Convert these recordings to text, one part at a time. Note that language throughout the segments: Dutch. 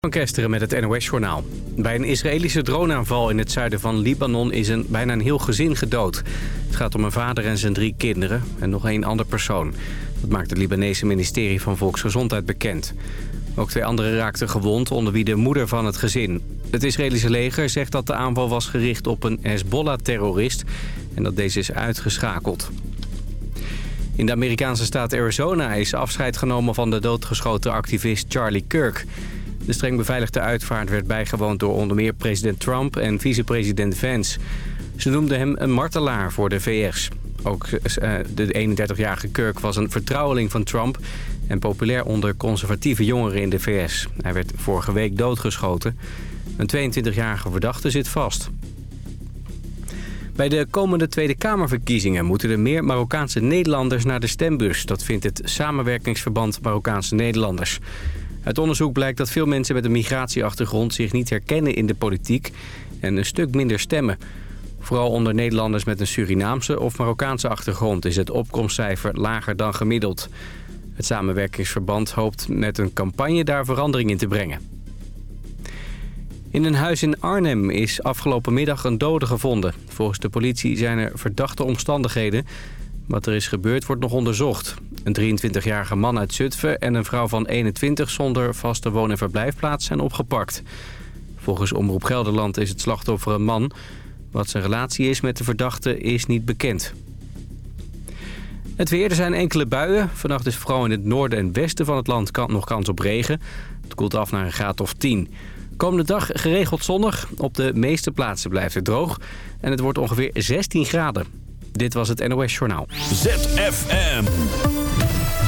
Van Kesteren met het NOS-journaal. Bij een Israëlische droneaanval in het zuiden van Libanon is een, bijna een heel gezin gedood. Het gaat om een vader en zijn drie kinderen en nog één ander persoon. Dat maakt het Libanese ministerie van Volksgezondheid bekend. Ook twee anderen raakten gewond, onder wie de moeder van het gezin. Het Israëlische leger zegt dat de aanval was gericht op een Hezbollah-terrorist... en dat deze is uitgeschakeld. In de Amerikaanse staat Arizona is afscheid genomen van de doodgeschoten activist Charlie Kirk... De streng beveiligde uitvaart werd bijgewoond door onder meer president Trump en vicepresident Vance. Ze noemden hem een martelaar voor de VS. Ook eh, de 31-jarige Kirk was een vertrouweling van Trump... en populair onder conservatieve jongeren in de VS. Hij werd vorige week doodgeschoten. Een 22-jarige verdachte zit vast. Bij de komende Tweede Kamerverkiezingen moeten er meer Marokkaanse Nederlanders naar de stembus. Dat vindt het samenwerkingsverband Marokkaanse Nederlanders. Uit onderzoek blijkt dat veel mensen met een migratieachtergrond zich niet herkennen in de politiek en een stuk minder stemmen. Vooral onder Nederlanders met een Surinaamse of Marokkaanse achtergrond is het opkomstcijfer lager dan gemiddeld. Het samenwerkingsverband hoopt met een campagne daar verandering in te brengen. In een huis in Arnhem is afgelopen middag een dode gevonden. Volgens de politie zijn er verdachte omstandigheden. Wat er is gebeurd wordt nog onderzocht. Een 23-jarige man uit Zutphen en een vrouw van 21 zonder vaste woon- en verblijfplaats zijn opgepakt. Volgens Omroep Gelderland is het slachtoffer een man. Wat zijn relatie is met de verdachte is niet bekend. Het weer, er zijn enkele buien. Vannacht is vooral in het noorden en westen van het land nog kans op regen. Het koelt af naar een graad of 10. Komende dag geregeld zonnig. Op de meeste plaatsen blijft het droog. En het wordt ongeveer 16 graden. Dit was het NOS Journaal. ZFM.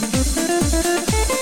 MUZIEK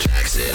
Jackson.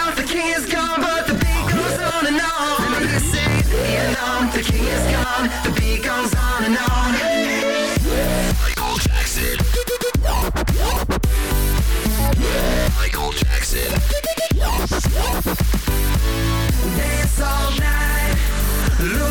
the king is gone, the beat goes on and on. Michael Jackson. Michael Jackson. Dance all night, lose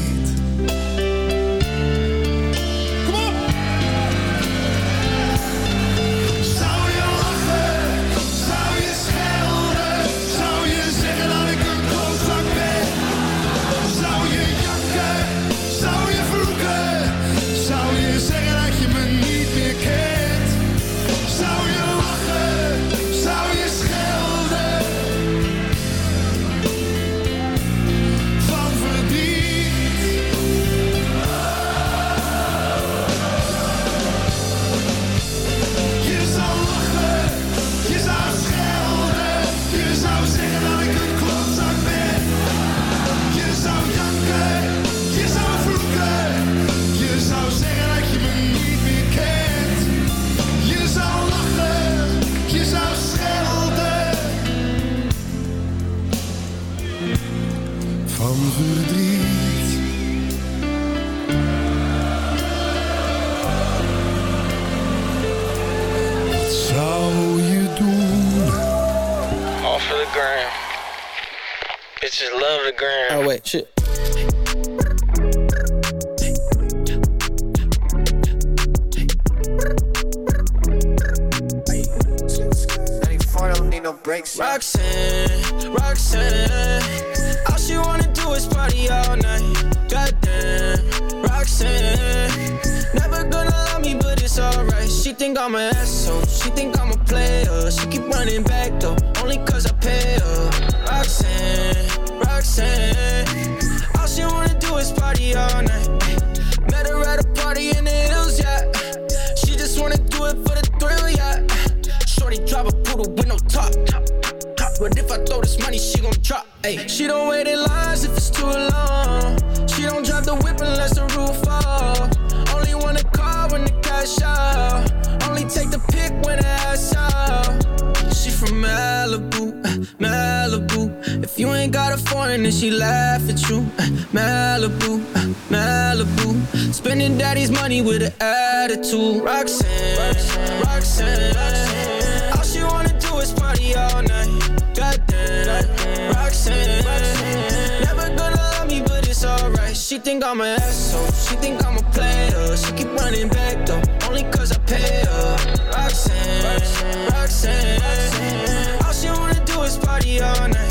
Foreign, then she laugh at you. Uh, Malibu, uh, Malibu. Spending daddy's money with an attitude. Roxanne, Roxanne, Roxanne. All she wanna do is party all night. Goddamn, Roxanne. Never gonna love me, but it's alright. She think I'm an asshole. She think I'm a player. She keep running back though, only cause I pay her. Roxanne, Roxanne. All she wanna do is party all night.